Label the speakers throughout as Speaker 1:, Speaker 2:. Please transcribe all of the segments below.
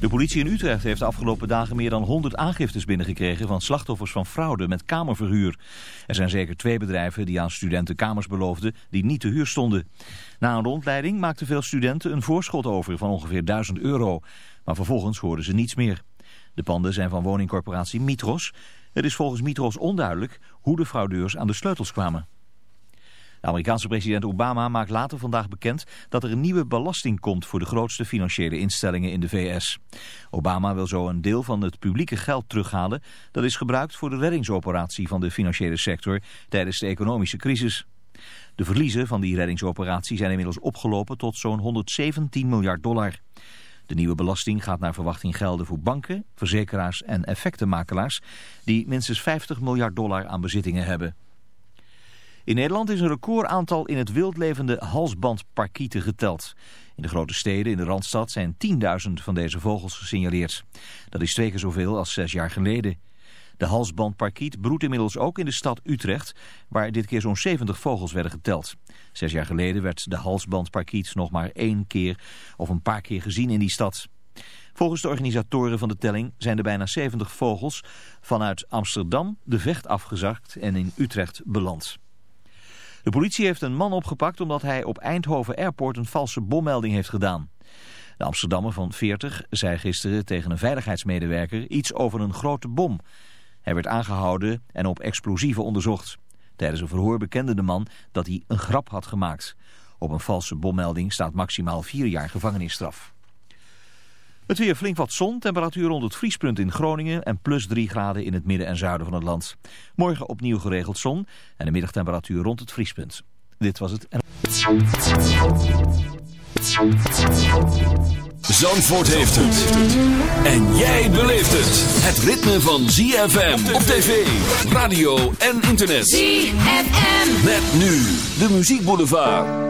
Speaker 1: De politie in Utrecht heeft de afgelopen dagen meer dan 100 aangiftes binnengekregen van slachtoffers van fraude met kamerverhuur. Er zijn zeker twee bedrijven die aan studenten kamers beloofden die niet te huur stonden. Na een rondleiding maakten veel studenten een voorschot over van ongeveer 1000 euro. Maar vervolgens hoorden ze niets meer. De panden zijn van woningcorporatie Mitros. Het is volgens Mitros onduidelijk hoe de fraudeurs aan de sleutels kwamen. De Amerikaanse president Obama maakt later vandaag bekend dat er een nieuwe belasting komt voor de grootste financiële instellingen in de VS. Obama wil zo een deel van het publieke geld terughalen dat is gebruikt voor de reddingsoperatie van de financiële sector tijdens de economische crisis. De verliezen van die reddingsoperatie zijn inmiddels opgelopen tot zo'n 117 miljard dollar. De nieuwe belasting gaat naar verwachting gelden voor banken, verzekeraars en effectenmakelaars die minstens 50 miljard dollar aan bezittingen hebben. In Nederland is een recordaantal in het wildlevende halsbandparkieten geteld. In de grote steden in de Randstad zijn 10.000 van deze vogels gesignaleerd. Dat is twee keer zoveel als zes jaar geleden. De halsbandparkiet broedt inmiddels ook in de stad Utrecht, waar dit keer zo'n 70 vogels werden geteld. Zes jaar geleden werd de halsbandparkiet nog maar één keer of een paar keer gezien in die stad. Volgens de organisatoren van de telling zijn er bijna 70 vogels vanuit Amsterdam de vecht afgezakt en in Utrecht beland. De politie heeft een man opgepakt omdat hij op Eindhoven Airport een valse bommelding heeft gedaan. De Amsterdammer van 40 zei gisteren tegen een veiligheidsmedewerker iets over een grote bom. Hij werd aangehouden en op explosieven onderzocht. Tijdens een verhoor bekende de man dat hij een grap had gemaakt. Op een valse bommelding staat maximaal vier jaar gevangenisstraf. Het weer flink wat zon, temperatuur rond het vriespunt in Groningen en plus 3 graden in het midden en zuiden van het land. Morgen opnieuw geregeld zon en de middagtemperatuur rond het vriespunt. Dit was het.
Speaker 2: Zandvoort heeft het. En jij beleeft het. Het ritme van ZFM op tv, radio en internet.
Speaker 3: ZFM.
Speaker 2: Met nu de muziekboulevard.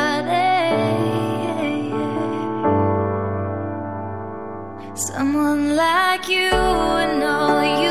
Speaker 4: Someone like you and all you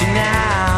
Speaker 5: you now.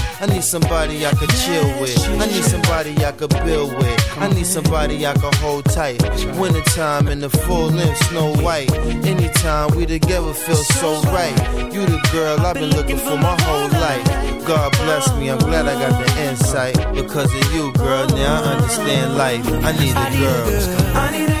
Speaker 6: I need somebody I could chill with. I need somebody I could build with. I need somebody I could hold tight. Wintertime in the full length, snow white. Anytime we together feel so right. You the girl I've been looking for my whole life. God bless me, I'm glad I got the insight. Because of you, girl, now I understand life. I need a girl.
Speaker 7: I need a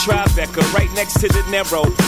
Speaker 8: Tribeca, right next to De Niro.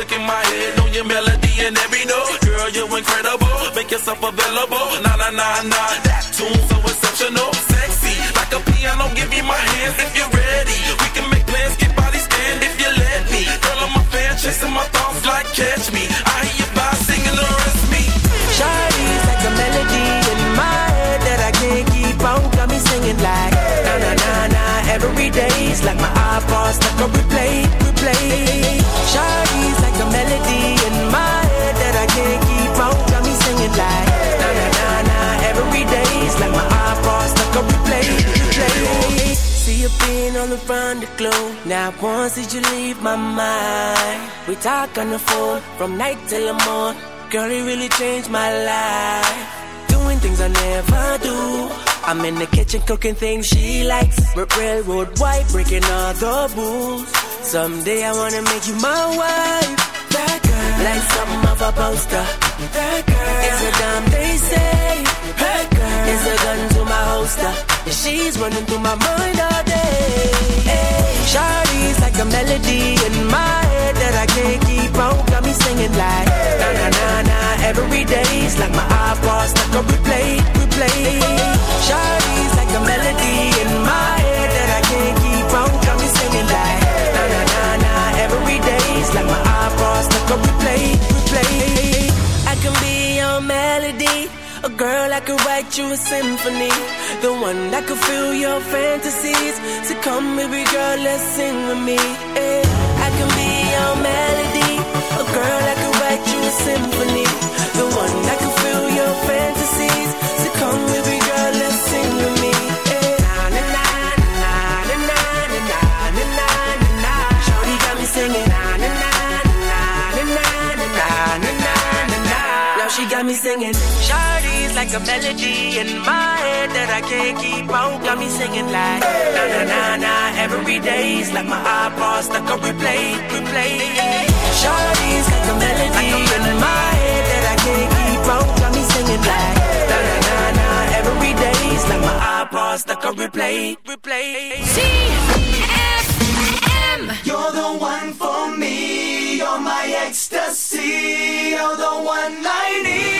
Speaker 9: Music in my head, know your melody and every note. Girl, you're incredible, make yourself available. Nah, nah, nah, nah, that tune so exceptional, sexy, like a piano. Give me my hands if you're ready. We can make plans, get body stand if you let me. Girl, I'm a fan, chasing my thoughts like catch me. I hear you by singing the rest me.
Speaker 10: Shawty's like a melody in my head that I can't keep out. Got me singing like na na na na every day's like my iPod stuck on replay, replay. Shawty's melody in my head that I can't keep out. Got me singing like na na na na day's like my iPod stuck on replay, replay. See you being on the front of glow. Now once did you leave my mind? We talk on the phone from night till the morning. Girl, it really changed my life. Doing things I never do. I'm in the kitchen cooking things she likes. Railroad white, breaking all the rules. Someday I wanna make you my wife like something of a poster. Hey girl it's a dime, they say. Hey girl it's a gun to my holster. She's running through my mind all day. Hey, Shawty's like a melody in my head that I can't keep on. Got me singing like na na na na every day's like my eyeballs stuck on replay, replay. Shawty's like a melody in my replay, replay. I can be your melody, a girl I can write you a symphony, the one that can fill your fantasies. So come, baby girl, let's sing with me. Hey. I can be your melody, a girl I can write you a symphony, the one that can. got me singing. Shawty's like a melody in my head that I can't keep out. Got me singing like na na na na. Every day's like my iPod stuck on replay, replay. Shawty's like a melody in my head that I can't keep out. Got me singing like na na na na. Every day's like my iPod stuck on replay, replay.
Speaker 7: C F M. You're the one for me my ecstasy, you're the one I need.